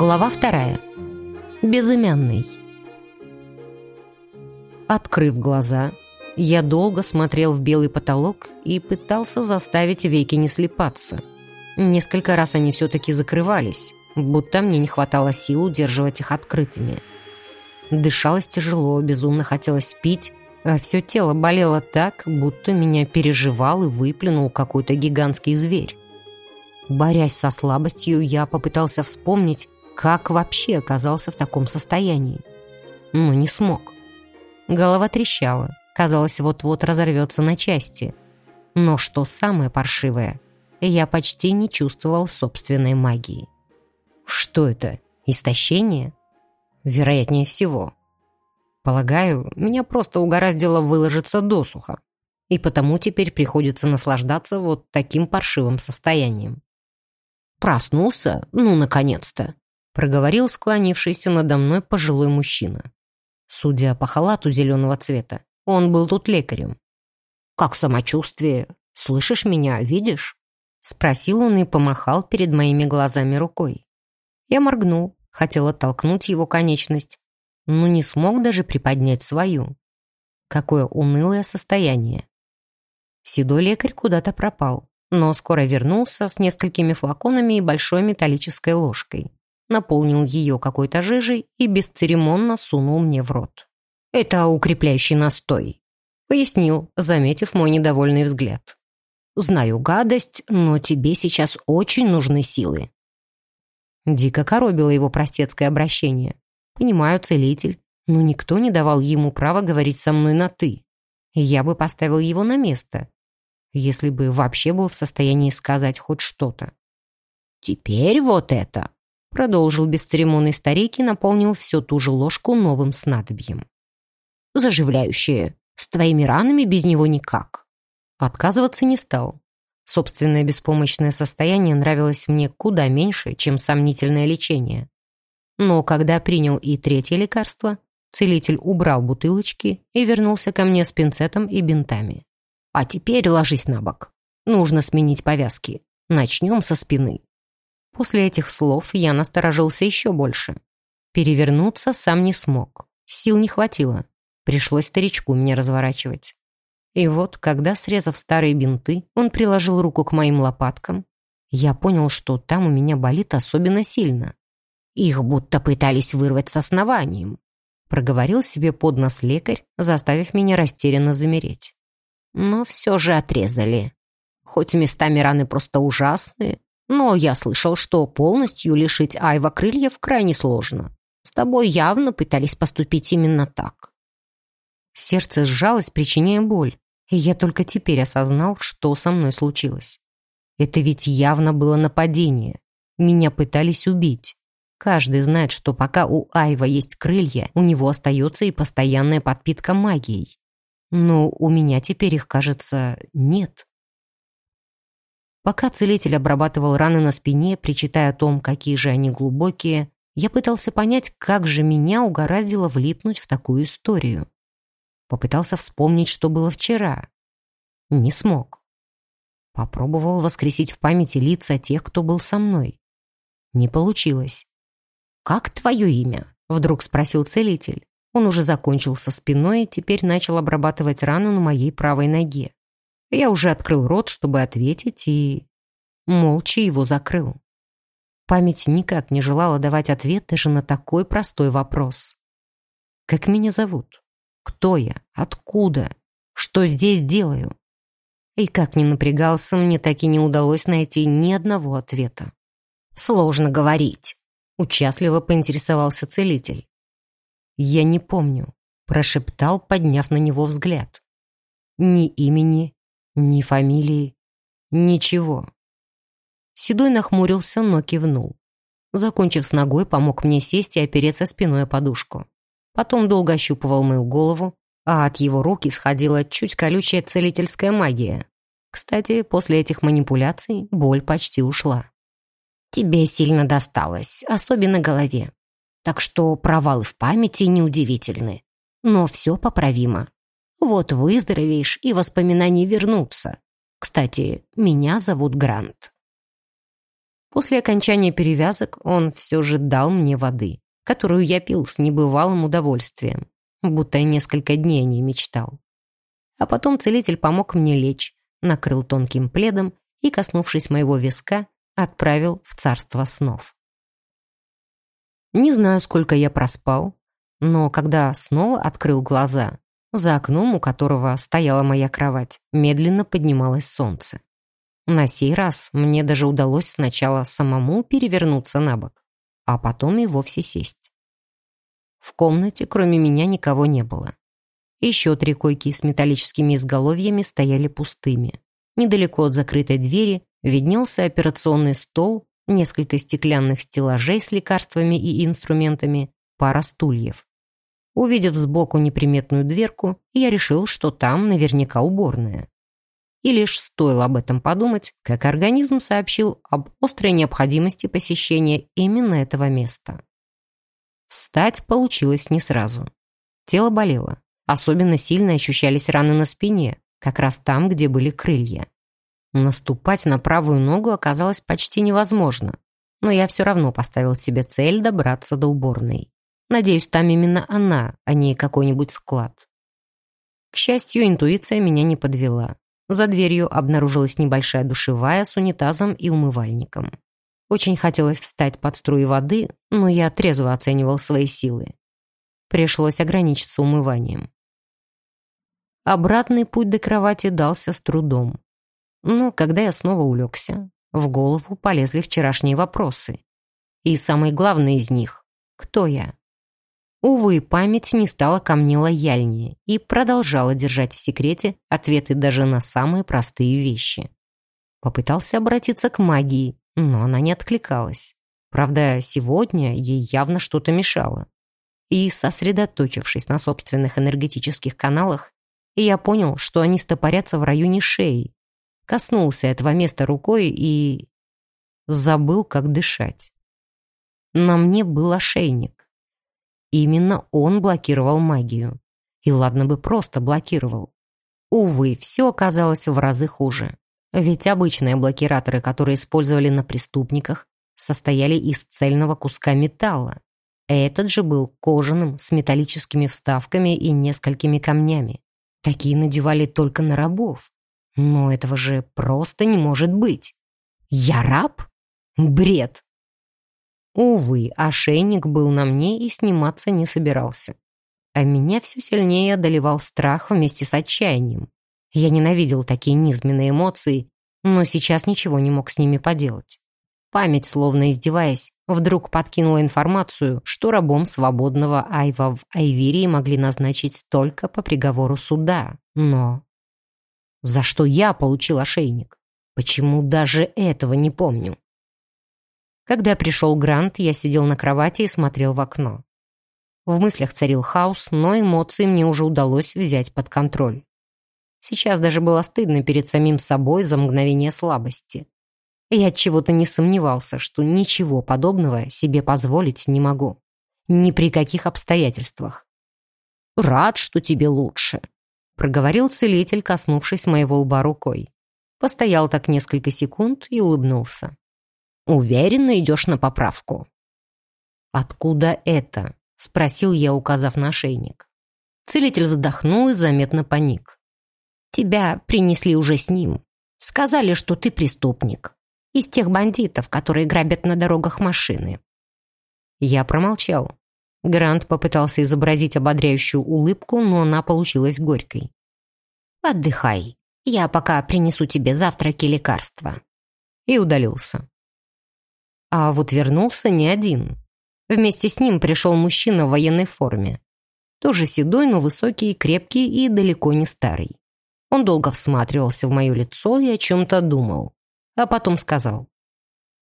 Глава вторая. Безымянный. Открыв глаза, я долго смотрел в белый потолок и пытался заставить веки не слепаться. Несколько раз они все-таки закрывались, будто мне не хватало сил удерживать их открытыми. Дышалось тяжело, безумно хотелось пить, а все тело болело так, будто меня переживал и выплюнул какой-то гигантский зверь. Борясь со слабостью, я попытался вспомнить, как вообще оказался в таком состоянии? Но не смог. Голова трещала. Казалось, вот-вот разорвется на части. Но что самое паршивое, я почти не чувствовал собственной магии. Что это? Истощение? Вероятнее всего. Полагаю, меня просто угораздило выложиться досуха. И потому теперь приходится наслаждаться вот таким паршивым состоянием. Проснулся? Ну, наконец-то проговорил склонившийся надо мной пожилой мужчина. Судя по халату зеленого цвета, он был тут лекарем. «Как самочувствие? Слышишь меня, видишь?» Спросил он и помахал перед моими глазами рукой. Я моргнул, хотел оттолкнуть его конечность, но не смог даже приподнять свою. Какое унылое состояние. Седой лекарь куда-то пропал, но скоро вернулся с несколькими флаконами и большой металлической ложкой наполнил ее какой-то жижей и бесцеремонно сунул мне в рот. «Это укрепляющий настой», — пояснил, заметив мой недовольный взгляд. «Знаю гадость, но тебе сейчас очень нужны силы». Дико коробило его простецкое обращение. «Понимаю, целитель, но никто не давал ему права говорить со мной на «ты». Я бы поставил его на место, если бы вообще был в состоянии сказать хоть что-то. «Теперь вот это», Продолжил бесцеремонный старик и наполнил всю ту же ложку новым снадобьем. «Заживляющее. С твоими ранами без него никак». Отказываться не стал. Собственное беспомощное состояние нравилось мне куда меньше, чем сомнительное лечение. Но когда принял и третье лекарство, целитель убрал бутылочки и вернулся ко мне с пинцетом и бинтами. «А теперь ложись на бок. Нужно сменить повязки. Начнем со спины». После этих слов я насторожился еще больше. Перевернуться сам не смог. Сил не хватило. Пришлось старичку меня разворачивать. И вот, когда, срезав старые бинты, он приложил руку к моим лопаткам, я понял, что там у меня болит особенно сильно. Их будто пытались вырвать с основанием. Проговорил себе под нос лекарь, заставив меня растерянно замереть. Но все же отрезали. Хоть местами раны просто ужасные, но я слышал, что полностью лишить Айва крыльев крайне сложно. С тобой явно пытались поступить именно так. Сердце сжалось, причиняя боль, и я только теперь осознал, что со мной случилось. Это ведь явно было нападение. Меня пытались убить. Каждый знает, что пока у Айва есть крылья, у него остается и постоянная подпитка магией. Но у меня теперь их, кажется, нет. Пока целитель обрабатывал раны на спине, причитая о том, какие же они глубокие, я пытался понять, как же меня угораздило влипнуть в такую историю. Попытался вспомнить, что было вчера. Не смог. Попробовал воскресить в памяти лица тех, кто был со мной. Не получилось. «Как твое имя?» — вдруг спросил целитель. Он уже закончил со спиной и теперь начал обрабатывать рану на моей правой ноге. Я уже открыл рот, чтобы ответить, и молча его закрыл. Память никак не желала давать ответ даже на такой простой вопрос. Как меня зовут? Кто я? Откуда? Что здесь делаю? И как ни напрягался, мне так и не удалось найти ни одного ответа. «Сложно говорить», — участливо поинтересовался целитель. «Я не помню», — прошептал, подняв на него взгляд. «Ни имени, ни фамилии, ничего. Седой нахмурился, но кивнул. Закончив с ногой, помог мне сесть и опереться спиной о подушку. Потом долго ощупывал мою голову, а от его рук исходила чуть колючая целительская магия. Кстати, после этих манипуляций боль почти ушла. «Тебе сильно досталось, особенно голове. Так что провалы в памяти неудивительны. Но все поправимо. Вот выздоровеешь, и воспоминания вернутся. Кстати, меня зовут Грант. После окончания перевязок он все же дал мне воды, которую я пил с небывалым удовольствием, будто несколько дней о ней мечтал. А потом целитель помог мне лечь, накрыл тонким пледом и, коснувшись моего виска, отправил в царство снов. Не знаю, сколько я проспал, но когда снова открыл глаза, за окном, у которого стояла моя кровать, медленно поднималось солнце. На сей раз мне даже удалось сначала самому перевернуться на бок, а потом и вовсе сесть. В комнате кроме меня никого не было. Еще три койки с металлическими изголовьями стояли пустыми. Недалеко от закрытой двери виднелся операционный стол, несколько стеклянных стеллажей с лекарствами и инструментами, пара стульев. Увидев сбоку неприметную дверку, я решил, что там наверняка уборная. И лишь стоило об этом подумать, как организм сообщил об острой необходимости посещения именно этого места. Встать получилось не сразу. Тело болело. Особенно сильно ощущались раны на спине, как раз там, где были крылья. Наступать на правую ногу оказалось почти невозможно, но я все равно поставил себе цель добраться до уборной. Надеюсь, там именно она, а не какой-нибудь склад. К счастью, интуиция меня не подвела. За дверью обнаружилась небольшая душевая с унитазом и умывальником. Очень хотелось встать под струи воды, но я трезво оценивал свои силы. Пришлось ограничиться умыванием. Обратный путь до кровати дался с трудом. Но когда я снова улегся, в голову полезли вчерашние вопросы. И самый главный из них — кто я? Увы, память не стала ко мне лояльнее и продолжала держать в секрете ответы даже на самые простые вещи. Попытался обратиться к магии, но она не откликалась. Правда, сегодня ей явно что-то мешало. И, сосредоточившись на собственных энергетических каналах, я понял, что они стопорятся в районе шеи. Коснулся этого места рукой и... забыл, как дышать. На мне был ошейник. Именно он блокировал магию. И ладно бы просто блокировал. Увы, все оказалось в разы хуже. Ведь обычные блокираторы, которые использовали на преступниках, состояли из цельного куска металла. Этот же был кожаным, с металлическими вставками и несколькими камнями. Такие надевали только на рабов. Но этого же просто не может быть. Я раб? Бред! Увы, ошейник был на мне и сниматься не собирался. А меня все сильнее одолевал страх вместе с отчаянием. Я ненавидел такие низменные эмоции, но сейчас ничего не мог с ними поделать. Память, словно издеваясь, вдруг подкинула информацию, что рабом свободного Айва в Айвирии могли назначить только по приговору суда. Но... За что я получил ошейник? Почему даже этого не помню? Когда пришел Грант, я сидел на кровати и смотрел в окно. В мыслях царил хаос, но эмоции мне уже удалось взять под контроль. Сейчас даже было стыдно перед самим собой за мгновение слабости. Я от чего-то не сомневался, что ничего подобного себе позволить не могу. Ни при каких обстоятельствах. «Рад, что тебе лучше», — проговорил целитель, коснувшись моего лба рукой. Постоял так несколько секунд и улыбнулся. Уверенно идешь на поправку». «Откуда это?» — спросил я, указав на шейник. Целитель вздохнул и заметно паник. «Тебя принесли уже с ним. Сказали, что ты преступник. Из тех бандитов, которые грабят на дорогах машины». Я промолчал. Грант попытался изобразить ободряющую улыбку, но она получилась горькой. «Отдыхай. Я пока принесу тебе завтрак и лекарства». И удалился. А вот вернулся не один. Вместе с ним пришел мужчина в военной форме. Тоже седой, но высокий, крепкий и далеко не старый. Он долго всматривался в мое лицо и о чем-то думал. А потом сказал.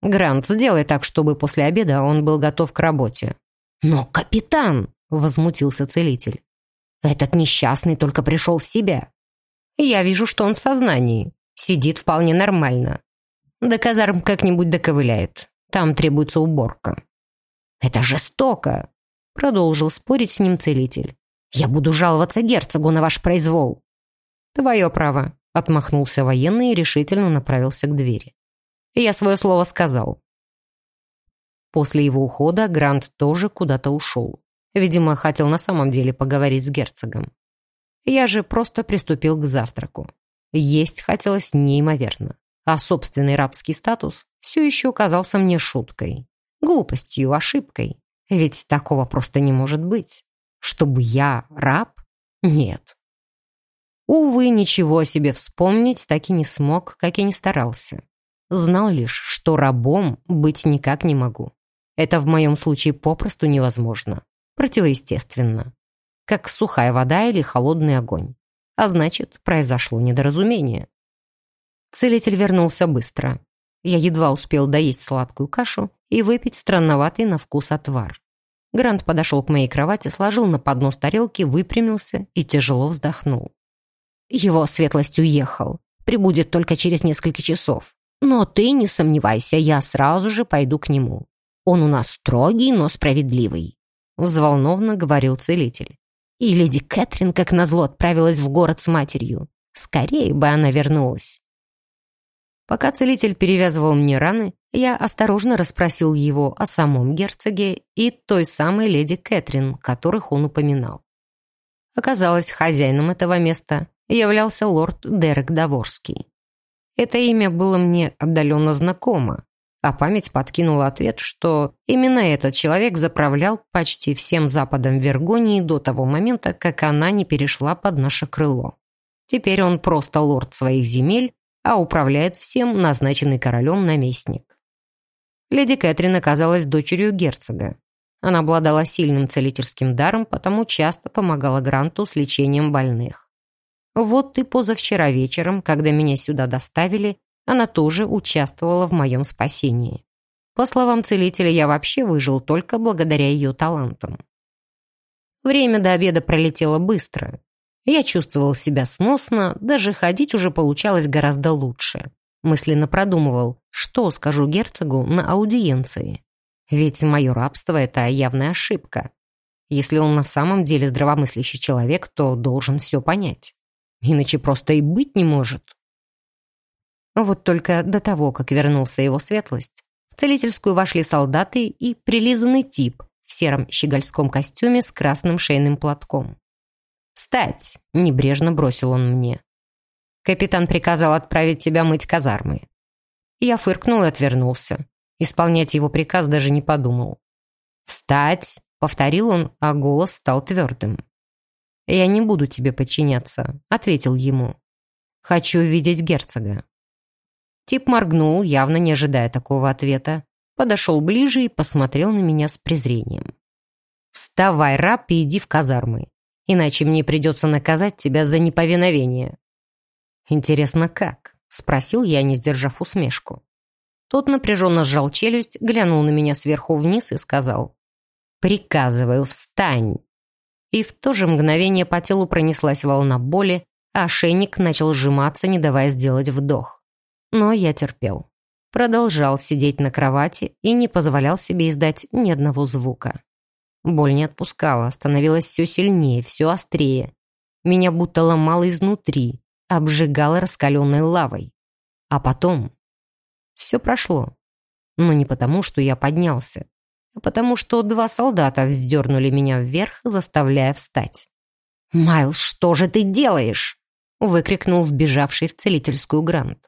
«Грант, сделай так, чтобы после обеда он был готов к работе». «Но, капитан!» — возмутился целитель. «Этот несчастный только пришел в себя. Я вижу, что он в сознании. Сидит вполне нормально. До казарм как-нибудь доковыляет. Там требуется уборка». «Это жестоко!» — продолжил спорить с ним целитель. «Я буду жаловаться герцогу на ваш произвол». «Твое право», — отмахнулся военный и решительно направился к двери. «Я свое слово сказал. После его ухода Грант тоже куда-то ушел. Видимо, хотел на самом деле поговорить с герцогом. Я же просто приступил к завтраку. Есть хотелось неимоверно. А собственный рабский статус все еще казался мне шуткой. Глупостью, ошибкой. Ведь такого просто не может быть. Чтобы я раб? Нет. Увы, ничего о себе вспомнить так и не смог, как и не старался. Знал лишь, что рабом быть никак не могу. Это в моем случае попросту невозможно. Противоестественно. Как сухая вода или холодный огонь. А значит, произошло недоразумение. Целитель вернулся быстро. Я едва успел доесть сладкую кашу и выпить странноватый на вкус отвар. Грант подошел к моей кровати, сложил на поднос тарелки, выпрямился и тяжело вздохнул. Его светлость уехал. Прибудет только через несколько часов. Но ты не сомневайся, я сразу же пойду к нему. Он у нас строгий, но справедливый», — взволнованно говорил целитель. И леди Кэтрин, как назло, отправилась в город с матерью. Скорее бы она вернулась. Пока целитель перевязывал мне раны, я осторожно расспросил его о самом герцоге и той самой леди Кэтрин, которых он упоминал. Оказалось, хозяином этого места являлся лорд Дерек Даворский. Это имя было мне отдаленно знакомо, а память подкинула ответ, что именно этот человек заправлял почти всем западом Вергонии до того момента, как она не перешла под наше крыло. Теперь он просто лорд своих земель, а управляет всем назначенный королем наместник. Леди Кэтрин оказалась дочерью герцога. Она обладала сильным целительским даром, потому часто помогала Гранту с лечением больных. Вот и позавчера вечером, когда меня сюда доставили, она тоже участвовала в моем спасении. По словам целителя, я вообще выжил только благодаря ее талантам. Время до обеда пролетело быстро. Я чувствовал себя сносно, даже ходить уже получалось гораздо лучше. Мысленно продумывал, что скажу герцогу на аудиенции. Ведь мое рабство — это явная ошибка. Если он на самом деле здравомыслящий человек, то должен все понять. Иначе просто и быть не может. Вот только до того, как вернулся его светлость, в целительскую вошли солдаты и прилизанный тип в сером щегольском костюме с красным шейным платком. «Встать!» — небрежно бросил он мне. «Капитан приказал отправить тебя мыть казармы». Я фыркнул и отвернулся. Исполнять его приказ даже не подумал. «Встать!» — повторил он, а голос стал твердым. «Я не буду тебе подчиняться», — ответил ему. «Хочу видеть герцога». Тип моргнул, явно не ожидая такого ответа, подошел ближе и посмотрел на меня с презрением. «Вставай, раб, и иди в казармы, иначе мне придется наказать тебя за неповиновение». «Интересно, как?» — спросил я, не сдержав усмешку. Тот напряженно сжал челюсть, глянул на меня сверху вниз и сказал. «Приказываю, встань!» и в то же мгновение по телу пронеслась волна боли, а ошейник начал сжиматься, не давая сделать вдох. Но я терпел. Продолжал сидеть на кровати и не позволял себе издать ни одного звука. Боль не отпускала, становилась все сильнее, все острее. Меня будто ломало изнутри, обжигало раскаленной лавой. А потом... Все прошло. Но не потому, что я поднялся потому что два солдата вздернули меня вверх, заставляя встать. «Майлз, что же ты делаешь?» — выкрикнул вбежавший в целительскую Грант.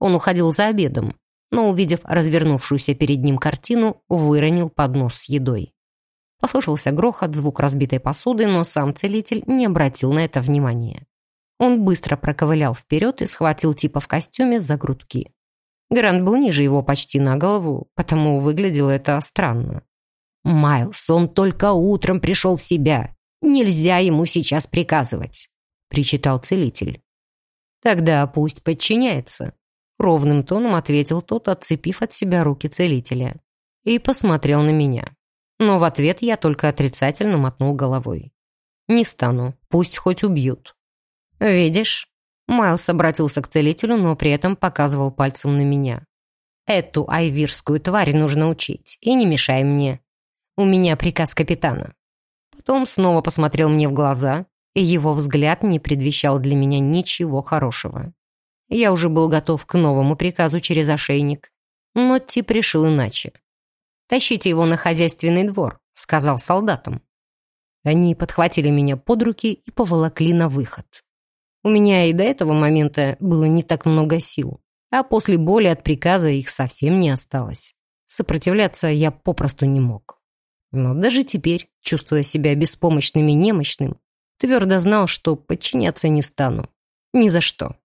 Он уходил за обедом, но, увидев развернувшуюся перед ним картину, выронил поднос с едой. Послышался грохот, звук разбитой посуды, но сам целитель не обратил на это внимания. Он быстро проковылял вперед и схватил типа в костюме за грудки. Грант был ниже его почти на голову, потому выглядело это странно. «Майлз, он только утром пришел в себя. Нельзя ему сейчас приказывать», — причитал целитель. «Тогда пусть подчиняется», — ровным тоном ответил тот, отцепив от себя руки целителя. И посмотрел на меня. Но в ответ я только отрицательно мотнул головой. «Не стану, пусть хоть убьют». «Видишь?» Майлз обратился к целителю, но при этом показывал пальцем на меня. «Эту айвирскую тварь нужно учить, и не мешай мне. У меня приказ капитана». Потом снова посмотрел мне в глаза, и его взгляд не предвещал для меня ничего хорошего. Я уже был готов к новому приказу через ошейник, но тип решил иначе. Тащите его на хозяйственный двор», — сказал солдатам. Они подхватили меня под руки и поволокли на выход. У меня и до этого момента было не так много сил, а после боли от приказа их совсем не осталось. Сопротивляться я попросту не мог. Но даже теперь, чувствуя себя беспомощным и немощным, твердо знал, что подчиняться не стану. Ни за что.